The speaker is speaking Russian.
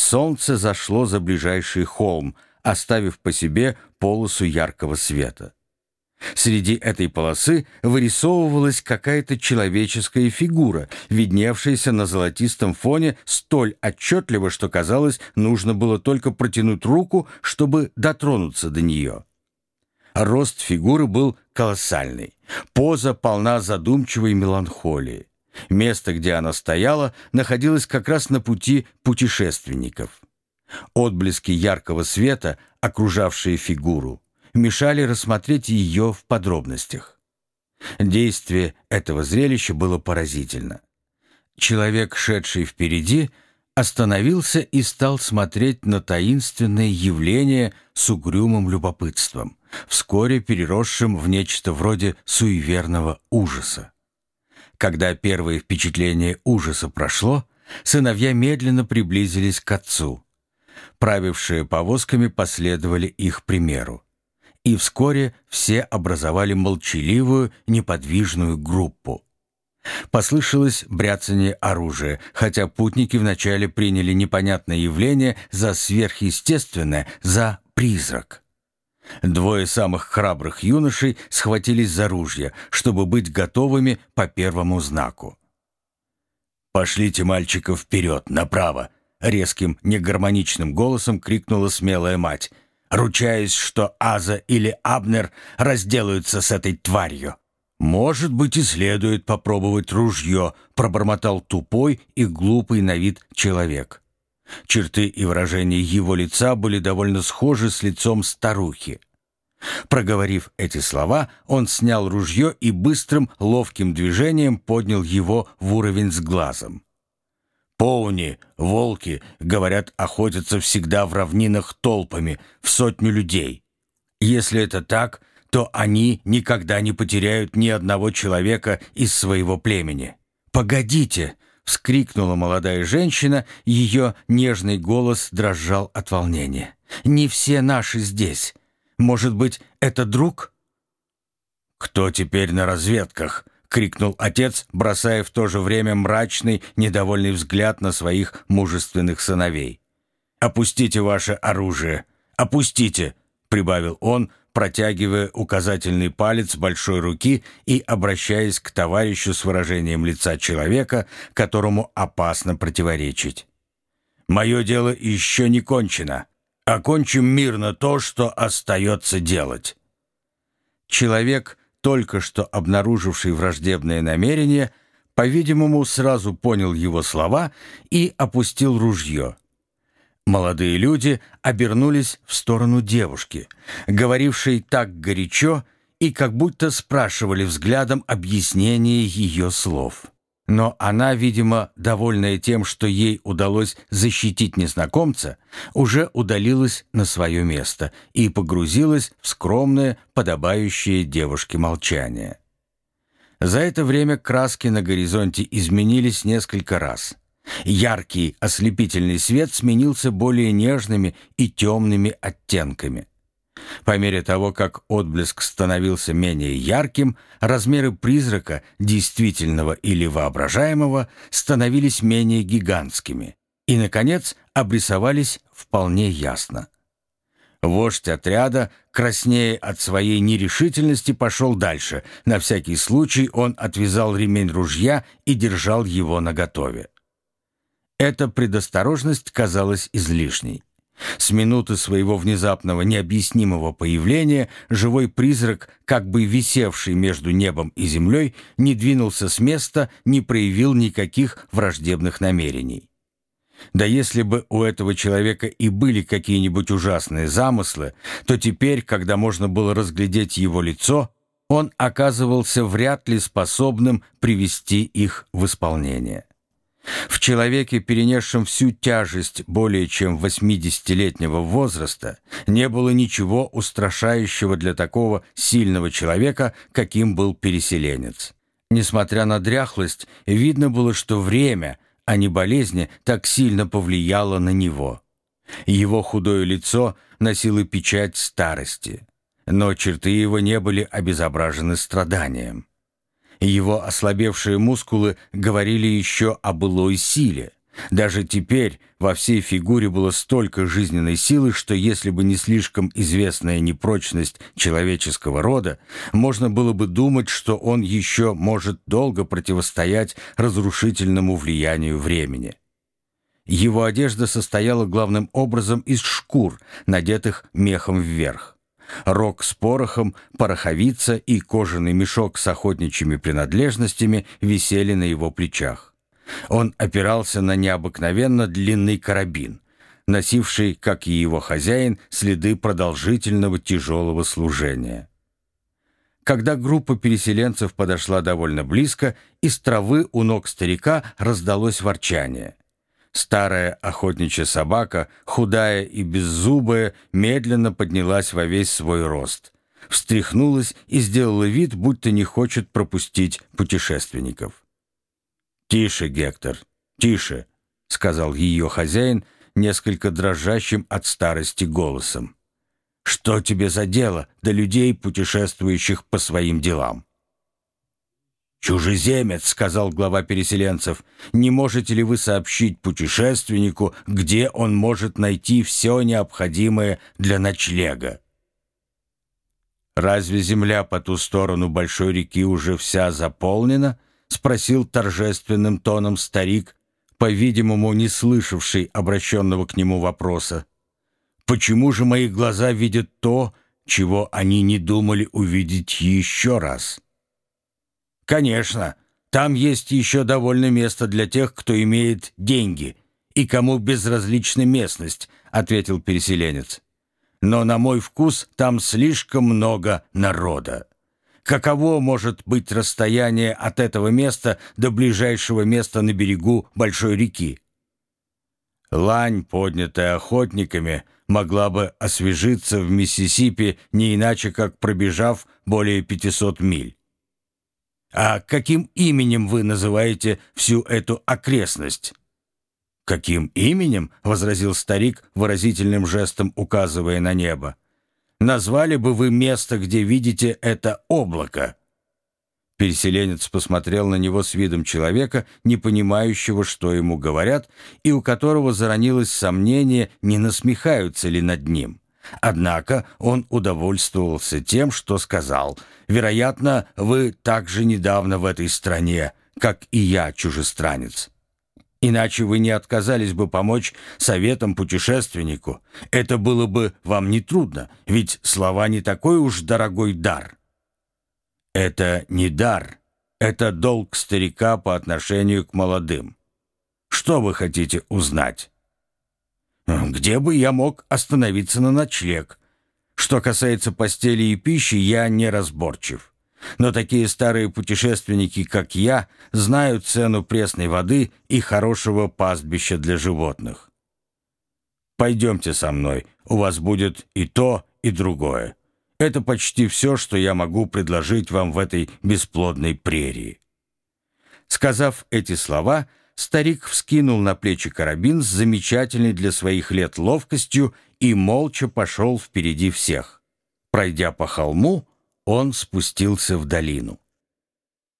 солнце зашло за ближайший холм, оставив по себе полосу яркого света. Среди этой полосы вырисовывалась какая-то человеческая фигура, видневшаяся на золотистом фоне столь отчетливо, что казалось, нужно было только протянуть руку, чтобы дотронуться до нее. Рост фигуры был колоссальный, поза полна задумчивой меланхолии. Место, где она стояла, находилось как раз на пути путешественников. Отблески яркого света, окружавшие фигуру, мешали рассмотреть ее в подробностях. Действие этого зрелища было поразительно. Человек, шедший впереди, остановился и стал смотреть на таинственное явление с угрюмым любопытством, вскоре переросшим в нечто вроде суеверного ужаса. Когда первое впечатление ужаса прошло, сыновья медленно приблизились к отцу. Правившие повозками последовали их примеру и вскоре все образовали молчаливую, неподвижную группу. Послышалось бряцание оружия, хотя путники вначале приняли непонятное явление за сверхъестественное, за призрак. Двое самых храбрых юношей схватились за ружья, чтобы быть готовыми по первому знаку. «Пошлите мальчиков вперед, направо!» — резким, негармоничным голосом крикнула смелая мать — ручаясь, что Аза или Абнер разделаются с этой тварью. «Может быть, и следует попробовать ружье», — пробормотал тупой и глупый на вид человек. Черты и выражения его лица были довольно схожи с лицом старухи. Проговорив эти слова, он снял ружье и быстрым, ловким движением поднял его в уровень с глазом. Поуни, волки, говорят, охотятся всегда в равнинах толпами, в сотню людей. Если это так, то они никогда не потеряют ни одного человека из своего племени. «Погодите!» — вскрикнула молодая женщина, ее нежный голос дрожал от волнения. «Не все наши здесь. Может быть, это друг?» «Кто теперь на разведках?» — крикнул отец, бросая в то же время мрачный, недовольный взгляд на своих мужественных сыновей. «Опустите ваше оружие! Опустите!» — прибавил он, протягивая указательный палец большой руки и обращаясь к товарищу с выражением лица человека, которому опасно противоречить. «Мое дело еще не кончено. Окончим мирно то, что остается делать». Человек только что обнаруживший враждебное намерение, по-видимому, сразу понял его слова и опустил ружье. Молодые люди обернулись в сторону девушки, говорившей так горячо и как будто спрашивали взглядом объяснение ее слов. Но она, видимо, довольная тем, что ей удалось защитить незнакомца, уже удалилась на свое место и погрузилась в скромное, подобающее девушке молчание. За это время краски на горизонте изменились несколько раз. Яркий ослепительный свет сменился более нежными и темными оттенками. По мере того, как отблеск становился менее ярким, размеры призрака, действительного или воображаемого, становились менее гигантскими и, наконец, обрисовались вполне ясно. Вождь отряда, краснее от своей нерешительности, пошел дальше. На всякий случай он отвязал ремень ружья и держал его наготове. Эта предосторожность казалась излишней. С минуты своего внезапного необъяснимого появления живой призрак, как бы висевший между небом и землей, не двинулся с места, не проявил никаких враждебных намерений. Да если бы у этого человека и были какие-нибудь ужасные замыслы, то теперь, когда можно было разглядеть его лицо, он оказывался вряд ли способным привести их в исполнение. В человеке, перенесшем всю тяжесть более чем 80-летнего возраста, не было ничего устрашающего для такого сильного человека, каким был переселенец. Несмотря на дряхлость, видно было, что время, а не болезни, так сильно повлияло на него. Его худое лицо носило печать старости, но черты его не были обезображены страданием. Его ослабевшие мускулы говорили еще о былой силе, Даже теперь во всей фигуре было столько жизненной силы, что если бы не слишком известная непрочность человеческого рода, можно было бы думать, что он еще может долго противостоять разрушительному влиянию времени. Его одежда состояла главным образом из шкур, надетых мехом вверх. Рог с порохом, пороховица и кожаный мешок с охотничьими принадлежностями висели на его плечах. Он опирался на необыкновенно длинный карабин, носивший, как и его хозяин, следы продолжительного тяжелого служения. Когда группа переселенцев подошла довольно близко, из травы у ног старика раздалось ворчание. Старая охотничья собака, худая и беззубая, медленно поднялась во весь свой рост, встряхнулась и сделала вид, будто не хочет пропустить путешественников. «Тише, Гектор, тише», — сказал ее хозяин, несколько дрожащим от старости голосом. «Что тебе за дело до людей, путешествующих по своим делам?» «Чужеземец», — сказал глава переселенцев, — «не можете ли вы сообщить путешественнику, где он может найти все необходимое для ночлега?» «Разве земля по ту сторону большой реки уже вся заполнена?» — спросил торжественным тоном старик, по-видимому, не слышавший обращенного к нему вопроса. «Почему же мои глаза видят то, чего они не думали увидеть еще раз?» «Конечно, там есть еще довольно место для тех, кто имеет деньги и кому безразлична местность», — ответил переселенец. «Но на мой вкус там слишком много народа». Каково может быть расстояние от этого места до ближайшего места на берегу большой реки? Лань, поднятая охотниками, могла бы освежиться в Миссисипи не иначе, как пробежав более 500 миль. А каким именем вы называете всю эту окрестность? «Каким именем?» — возразил старик, выразительным жестом указывая на небо. Назвали бы вы место, где видите это облако?» Переселенец посмотрел на него с видом человека, не понимающего, что ему говорят, и у которого заронилось сомнение, не насмехаются ли над ним. Однако он удовольствовался тем, что сказал. «Вероятно, вы так же недавно в этой стране, как и я, чужестранец». Иначе вы не отказались бы помочь советам путешественнику. Это было бы вам не трудно, ведь слова не такой уж дорогой дар. Это не дар, это долг старика по отношению к молодым. Что вы хотите узнать? Где бы я мог остановиться на ночлег? Что касается постели и пищи, я не разборчив. Но такие старые путешественники, как я, знают цену пресной воды и хорошего пастбища для животных. Пойдемте со мной, у вас будет и то, и другое. Это почти все, что я могу предложить вам в этой бесплодной прерии». Сказав эти слова, старик вскинул на плечи карабин с замечательной для своих лет ловкостью и молча пошел впереди всех. Пройдя по холму, он спустился в долину.